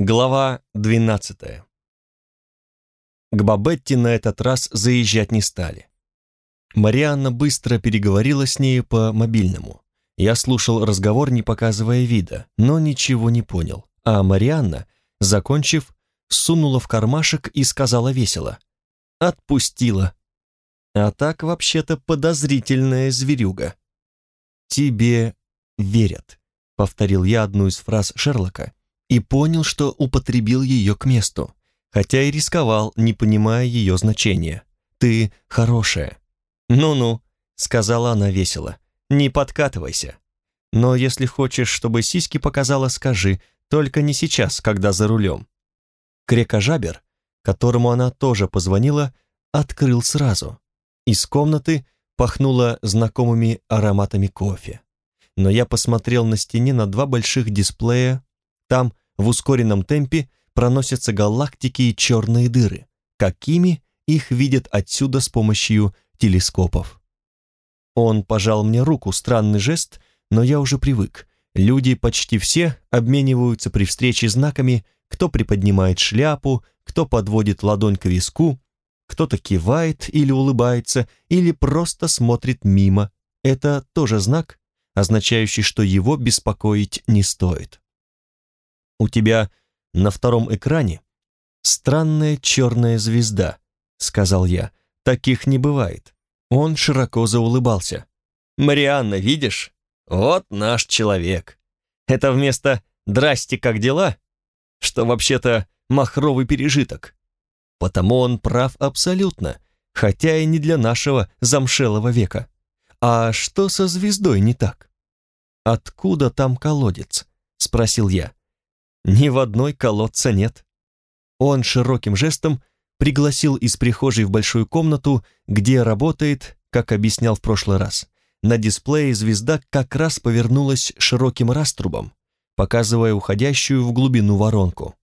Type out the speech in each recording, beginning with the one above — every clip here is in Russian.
Глава 12. К Бабетти на этот раз заезжать не стали. Марианна быстро переговорила с нею по мобильному. Я слушал разговор, не показывая вида, но ничего не понял. А Марианна, закончив, сунула в кармашек и сказала весело. «Отпустила». А так вообще-то подозрительная зверюга. «Тебе верят», — повторил я одну из фраз Шерлока, и понял, что употребил ее к месту, хотя и рисковал, не понимая ее значения. «Ты хорошая». «Ну-ну», — сказала она весело, — «не подкатывайся. Но если хочешь, чтобы сиськи показала, скажи, только не сейчас, когда за рулем». Крекожабер, которому она тоже позвонила, открыл сразу. Из комнаты пахнуло знакомыми ароматами кофе. Но я посмотрел на стене на два больших дисплея там в ускоренном темпе проносятся галактики и черные дыры, какими их видят отсюда с помощью телескопов. Он пожал мне руку, странный жест, но я уже привык. Люди почти все обмениваются при встрече знаками, кто приподнимает шляпу, кто подводит ладонь к виску, кто-то кивает или улыбается, или просто смотрит мимо. Это тоже знак, означающий, что его беспокоить не стоит. «У тебя на втором экране странная черная звезда», — сказал я. «Таких не бывает». Он широко заулыбался. «Марианна, видишь? Вот наш человек. Это вместо «Здрасте, как дела?» что вообще-то махровый пережиток. Потому он прав абсолютно, хотя и не для нашего замшелого века. А что со звездой не так? «Откуда там колодец?» — спросил я. Ни в одной колодца нет. Он широким жестом пригласил из прихожей в большую комнату, где работает, как объяснял в прошлый раз. На дисплее звезда как раз повернулась широким раструбом, показывая уходящую в глубину воронку.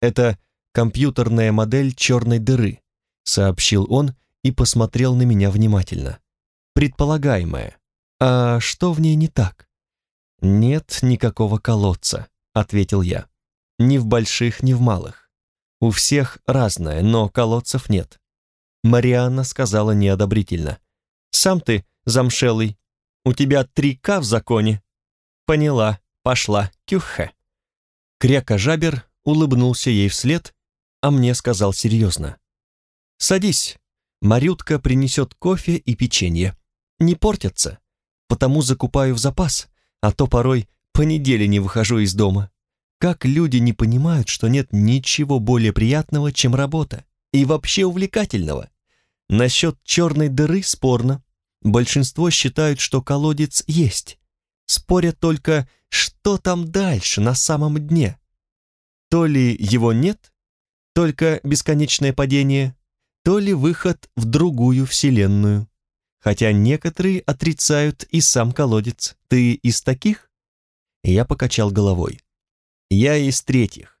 «Это компьютерная модель черной дыры», сообщил он и посмотрел на меня внимательно. «Предполагаемая. А что в ней не так?» «Нет никакого колодца», ответил я. Ни в больших, ни в малых. У всех разное, но колодцев нет. Марианна сказала неодобрительно. «Сам ты, замшелый, у тебя три К в законе». «Поняла, пошла, кюхе». Кряка-жабер улыбнулся ей вслед, а мне сказал серьезно. «Садись, Марютка принесет кофе и печенье. Не портятся, потому закупаю в запас, а то порой по неделе не выхожу из дома. Как люди не понимают, что нет ничего более приятного, чем работа, и вообще увлекательного? Насчет черной дыры спорно. Большинство считают, что колодец есть. Спорят только, что там дальше, на самом дне. То ли его нет, только бесконечное падение, то ли выход в другую вселенную. Хотя некоторые отрицают и сам колодец. Ты из таких? Я покачал головой. Я из третьих.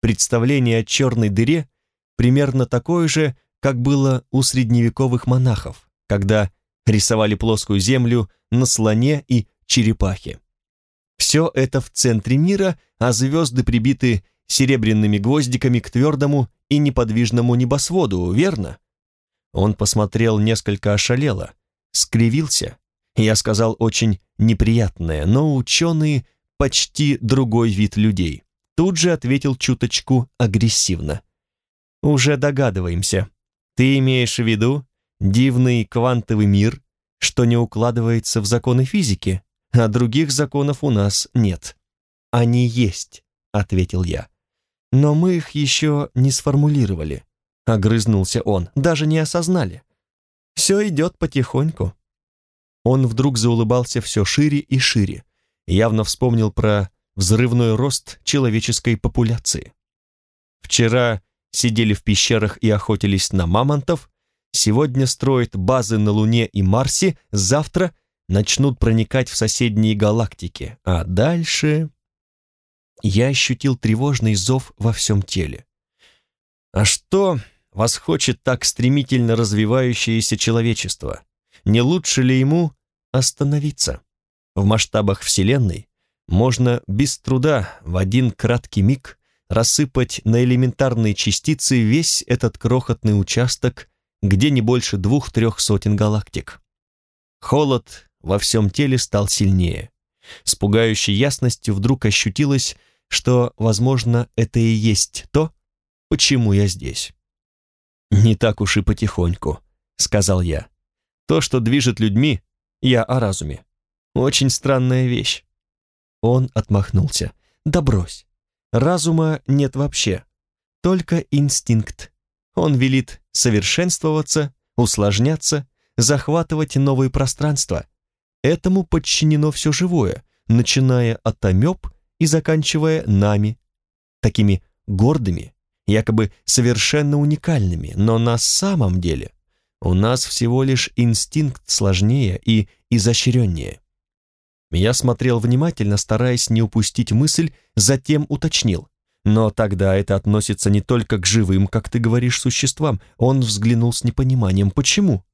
Представление о черной дыре примерно такое же, как было у средневековых монахов, когда рисовали плоскую землю на слоне и черепахе. Все это в центре мира, а звезды прибиты серебряными гвоздиками к твердому и неподвижному небосводу, верно? Он посмотрел несколько ошалело, скривился. Я сказал очень неприятное, но ученые почти другой вид людей. Тут же ответил чуточку агрессивно. «Уже догадываемся. Ты имеешь в виду дивный квантовый мир, что не укладывается в законы физики, а других законов у нас нет. Они есть», — ответил я. «Но мы их еще не сформулировали», — огрызнулся он, — «даже не осознали. Все идет потихоньку». Он вдруг заулыбался все шире и шире, явно вспомнил про взрывной рост человеческой популяции. Вчера сидели в пещерах и охотились на мамонтов, сегодня строят базы на Луне и Марсе, завтра начнут проникать в соседние галактики, а дальше... Я ощутил тревожный зов во всем теле. А что вас хочет так стремительно развивающееся человечество? Не лучше ли ему остановиться? В масштабах Вселенной можно без труда в один краткий миг рассыпать на элементарные частицы весь этот крохотный участок, где не больше двух-трех сотен галактик. Холод во всем теле стал сильнее. С пугающей ясностью вдруг ощутилось, что, возможно, это и есть то, почему я здесь. «Не так уж и потихоньку», — сказал я. «То, что движет людьми, я о разуме. Очень странная вещь». Он отмахнулся. «Да брось. Разума нет вообще. Только инстинкт. Он велит совершенствоваться, усложняться, захватывать новые пространства. Этому подчинено все живое, начиная от амеб и заканчивая нами, такими гордыми, якобы совершенно уникальными, но на самом деле у нас всего лишь инстинкт сложнее и изощреннее. Я смотрел внимательно, стараясь не упустить мысль, затем уточнил. Но тогда это относится не только к живым, как ты говоришь, существам. Он взглянул с непониманием. Почему?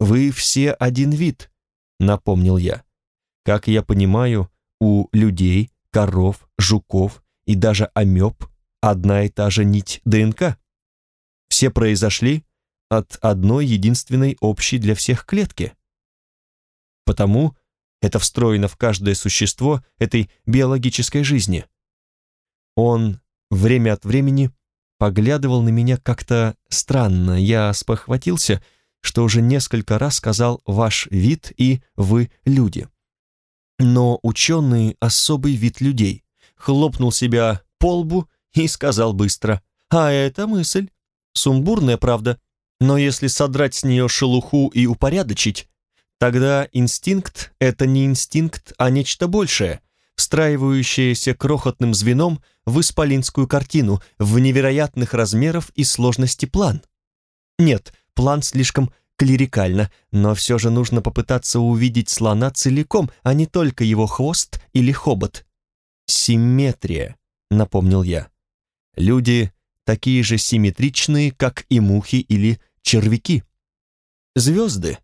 Вы все один вид, напомнил я. Как я понимаю, у людей, коров, жуков и даже амеб одна и та же нить ДНК. Все произошли от одной единственной общей для всех клетки. Потому это встроено в каждое существо этой биологической жизни. Он время от времени поглядывал на меня как-то странно. Я спохватился, что уже несколько раз сказал «ваш вид» и «вы люди». Но ученый особый вид людей хлопнул себя по лбу и сказал быстро, «А это мысль. Сумбурная, правда, но если содрать с нее шелуху и упорядочить, тогда инстинкт — это не инстинкт, а нечто большее, встраивающееся крохотным звеном в исполинскую картину, в невероятных размеров и сложности план. Нет, план слишком клерикально, но все же нужно попытаться увидеть слона целиком, а не только его хвост или хобот. «Симметрия», — напомнил я. Люди такие же симметричные, как и мухи или червяки. «Звезды», —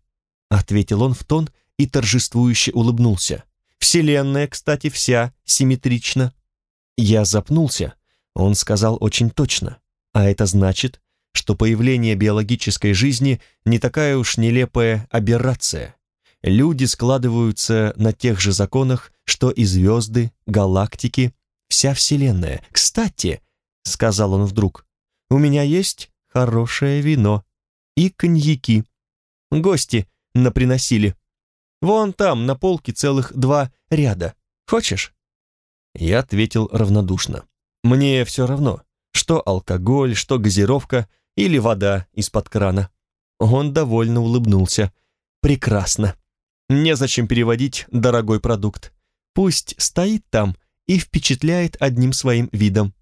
ответил он в тон и торжествующе улыбнулся. «Вселенная, кстати, вся симметрична». Я запнулся. Он сказал очень точно. А это значит, что появление биологической жизни не такая уж нелепая аберрация. Люди складываются на тех же законах, что и звезды, галактики, вся Вселенная. Кстати, — сказал он вдруг. «У меня есть хорошее вино и коньяки. Гости наприносили. Вон там на полке целых два ряда. Хочешь?» Я ответил равнодушно. «Мне все равно, что алкоголь, что газировка или вода из-под крана». Он довольно улыбнулся. «Прекрасно. Незачем переводить дорогой продукт. Пусть стоит там и впечатляет одним своим видом.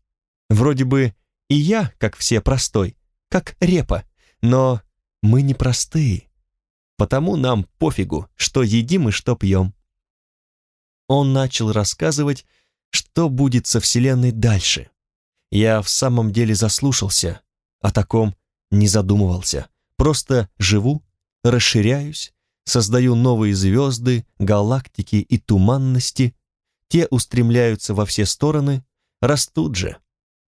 Вроде бы и я, как все, простой, как репа, но мы не простые, потому нам пофигу, что едим и что пьем. Он начал рассказывать, что будет со Вселенной дальше. Я в самом деле заслушался, о таком не задумывался. Просто живу, расширяюсь, создаю новые звезды, галактики и туманности. Те устремляются во все стороны, растут же.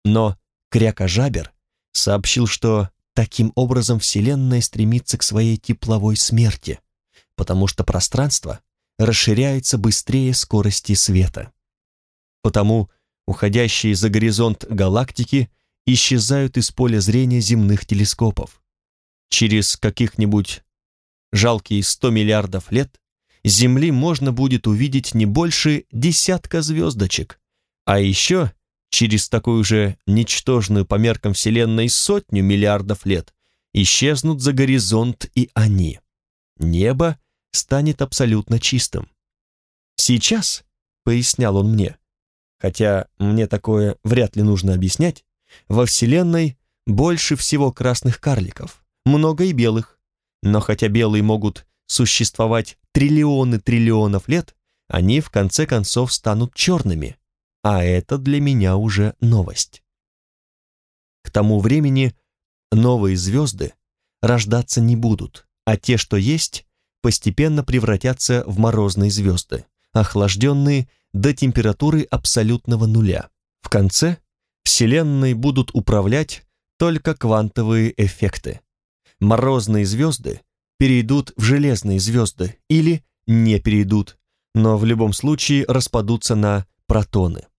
Но Крякожабер сообщил, что таким образом Вселенная стремится к своей тепловой смерти, потому что пространство расширяется быстрее скорости света. Потому уходящие за горизонт галактики исчезают из поля зрения земных телескопов. Через каких-нибудь жалкие 100 миллиардов лет Земли можно будет увидеть не больше десятка звездочек, а еще через такую же ничтожную по меркам Вселенной сотню миллиардов лет исчезнут за горизонт и они. Небо станет абсолютно чистым. Сейчас, пояснял он мне, хотя мне такое вряд ли нужно объяснять, во Вселенной больше всего красных карликов, много и белых, но хотя белые могут существовать триллионы триллионов лет, они в конце концов станут черными, а это для меня уже новость. К тому времени новые звезды рождаться не будут, а те, что есть, постепенно превратятся в морозные звезды, охлажденные до температуры абсолютного нуля. В конце Вселенной будут управлять только квантовые эффекты. Морозные звезды перейдут в железные звезды или не перейдут, но в любом случае распадутся на протоны.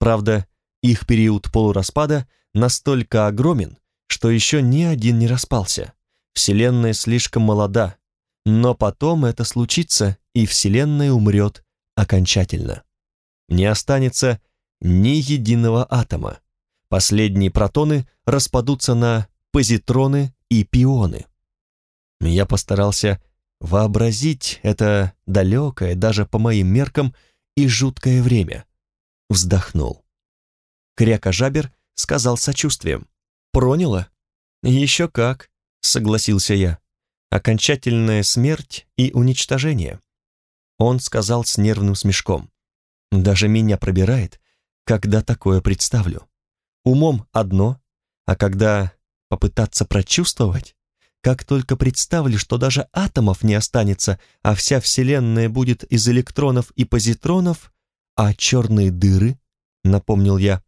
Правда, их период полураспада настолько огромен, что еще ни один не распался. Вселенная слишком молода, но потом это случится, и Вселенная умрет окончательно. Не останется ни единого атома. Последние протоны распадутся на позитроны и пионы. Я постарался вообразить это далекое, даже по моим меркам, и жуткое время. Вздохнул. Кряка Жабер сказал сочувствием. «Проняло?» «Еще как», — согласился я. «Окончательная смерть и уничтожение». Он сказал с нервным смешком. «Даже меня пробирает, когда такое представлю. Умом одно, а когда попытаться прочувствовать, как только представлю, что даже атомов не останется, а вся Вселенная будет из электронов и позитронов, а черные дыры, напомнил я,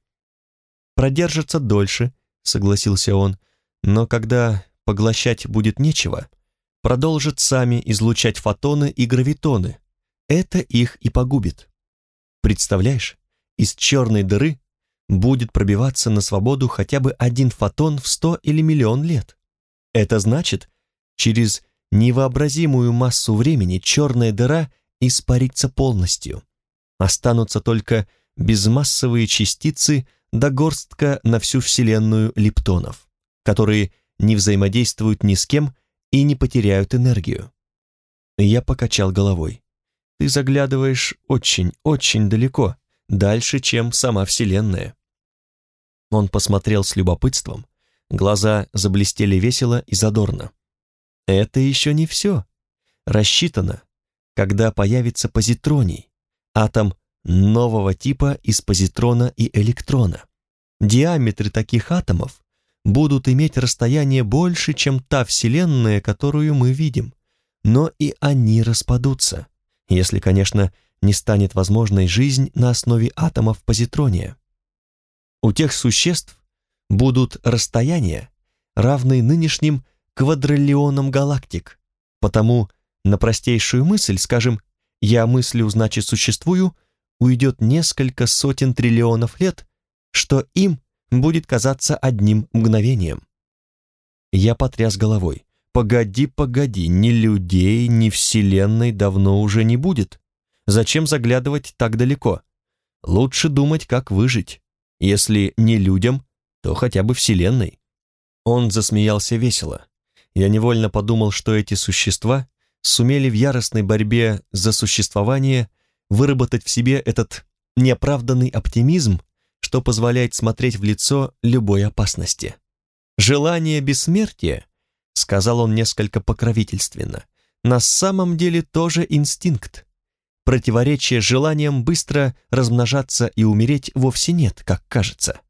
продержатся дольше, согласился он, но когда поглощать будет нечего, продолжат сами излучать фотоны и гравитоны. Это их и погубит. Представляешь, из черной дыры будет пробиваться на свободу хотя бы один фотон в сто или миллион лет. Это значит, через невообразимую массу времени черная дыра испарится полностью. Останутся только безмассовые частицы до горстка на всю Вселенную лептонов, которые не взаимодействуют ни с кем и не потеряют энергию. Я покачал головой. Ты заглядываешь очень-очень далеко, дальше, чем сама Вселенная. Он посмотрел с любопытством, глаза заблестели весело и задорно. Это еще не все. Рассчитано, когда появится позитроний, атом нового типа из позитрона и электрона. Диаметры таких атомов будут иметь расстояние больше, чем та Вселенная, которую мы видим, но и они распадутся, если, конечно, не станет возможной жизнь на основе атомов позитрония. У тех существ будут расстояния, равные нынешним квадриллионам галактик, потому на простейшую мысль, скажем, «я мыслю, значит существую», уйдет несколько сотен триллионов лет, что им будет казаться одним мгновением. Я потряс головой. «Погоди, погоди, ни людей, ни Вселенной давно уже не будет. Зачем заглядывать так далеко? Лучше думать, как выжить. Если не людям, то хотя бы Вселенной». Он засмеялся весело. Я невольно подумал, что эти существа сумели в яростной борьбе за существование выработать в себе этот неоправданный оптимизм, что позволяет смотреть в лицо любой опасности. «Желание бессмертия», — сказал он несколько покровительственно, «на самом деле тоже инстинкт. Противоречия желаниям быстро размножаться и умереть вовсе нет, как кажется.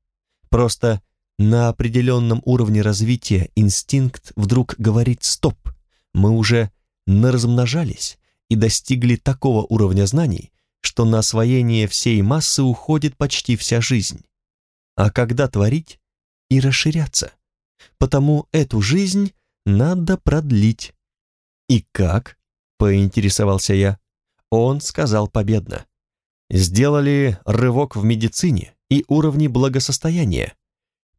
Просто на определенном уровне развития инстинкт вдруг говорит «стоп», мы уже наразмножались и достигли такого уровня знаний, что на освоение всей массы уходит почти вся жизнь. А когда творить и расширяться? Потому эту жизнь надо продлить. И как? Поинтересовался я. Он сказал победно. Сделали рывок в медицине и уровни благосостояния.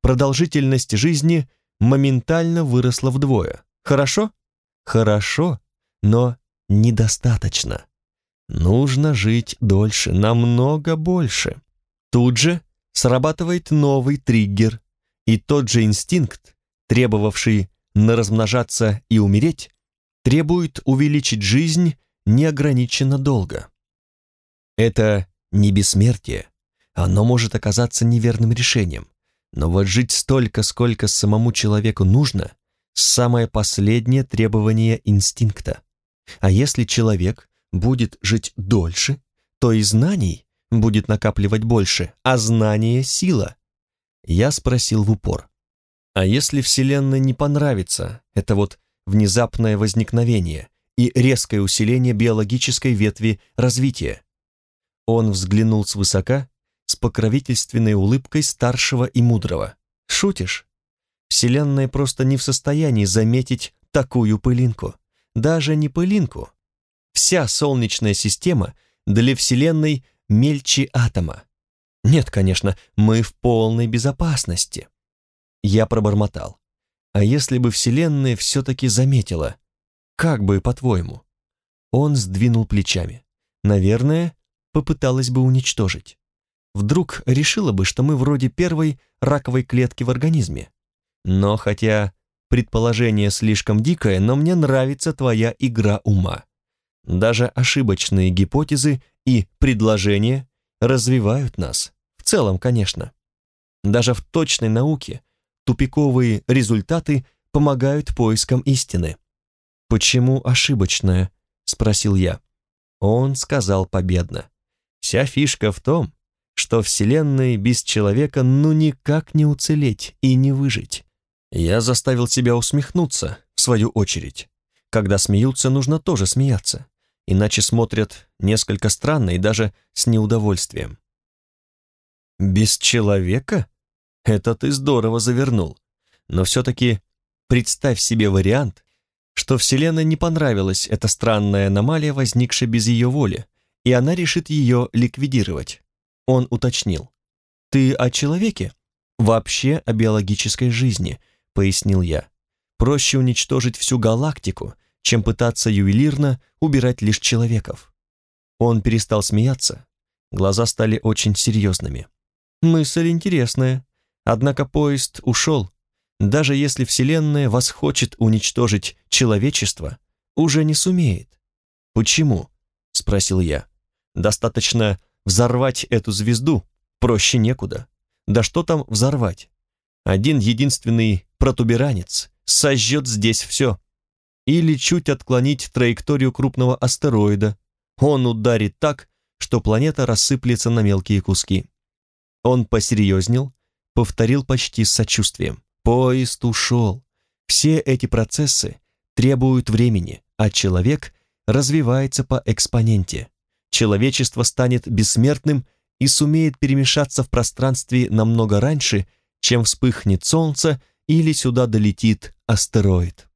Продолжительность жизни моментально выросла вдвое. Хорошо? Хорошо, но недостаточно. Нужно жить дольше, намного больше. Тут же срабатывает новый триггер, и тот же инстинкт, требовавший наразмножаться и умереть, требует увеличить жизнь неограниченно долго. Это не бессмертие, оно может оказаться неверным решением, но вот жить столько, сколько самому человеку нужно, самое последнее требование инстинкта. А если человек будет жить дольше, то и знаний будет накапливать больше, а знание — сила. Я спросил в упор. А если Вселенной не понравится это вот внезапное возникновение и резкое усиление биологической ветви развития? Он взглянул свысока с покровительственной улыбкой старшего и мудрого. «Шутишь? Вселенная просто не в состоянии заметить такую пылинку. Даже не пылинку. Вся Солнечная система для Вселенной мельче атома. Нет, конечно, мы в полной безопасности. Я пробормотал. А если бы Вселенная все-таки заметила? Как бы, по-твоему? Он сдвинул плечами. Наверное, попыталась бы уничтожить. Вдруг решила бы, что мы вроде первой раковой клетки в организме. Но хотя предположение слишком дикое, но мне нравится твоя игра ума. Даже ошибочные гипотезы и предложения развивают нас. В целом, конечно. Даже в точной науке тупиковые результаты помогают поискам истины. «Почему ошибочное?» — спросил я. Он сказал победно. «Вся фишка в том, что Вселенной без человека ну никак не уцелеть и не выжить». Я заставил себя усмехнуться, в свою очередь. Когда смеются, нужно тоже смеяться иначе смотрят несколько странно и даже с неудовольствием. «Без человека? Это ты здорово завернул. Но все-таки представь себе вариант, что Вселенной не понравилась эта странная аномалия, возникшая без ее воли, и она решит ее ликвидировать. Он уточнил. «Ты о человеке?» «Вообще о биологической жизни», — пояснил я. «Проще уничтожить всю галактику, чем пытаться ювелирно убирать лишь человеков. Он перестал смеяться, глаза стали очень серьезными. Мысль интересная, однако поезд ушел. Даже если Вселенная восхочет уничтожить человечество, уже не сумеет. «Почему?» — спросил я. «Достаточно взорвать эту звезду, проще некуда. Да что там взорвать? Один единственный протуберанец сожжет здесь все или чуть отклонить траекторию крупного астероида. Он ударит так, что планета рассыплется на мелкие куски. Он посерьезнел, повторил почти с сочувствием. Поезд ушел. Все эти процессы требуют времени, а человек развивается по экспоненте. Человечество станет бессмертным и сумеет перемешаться в пространстве намного раньше, чем вспыхнет Солнце или сюда долетит астероид.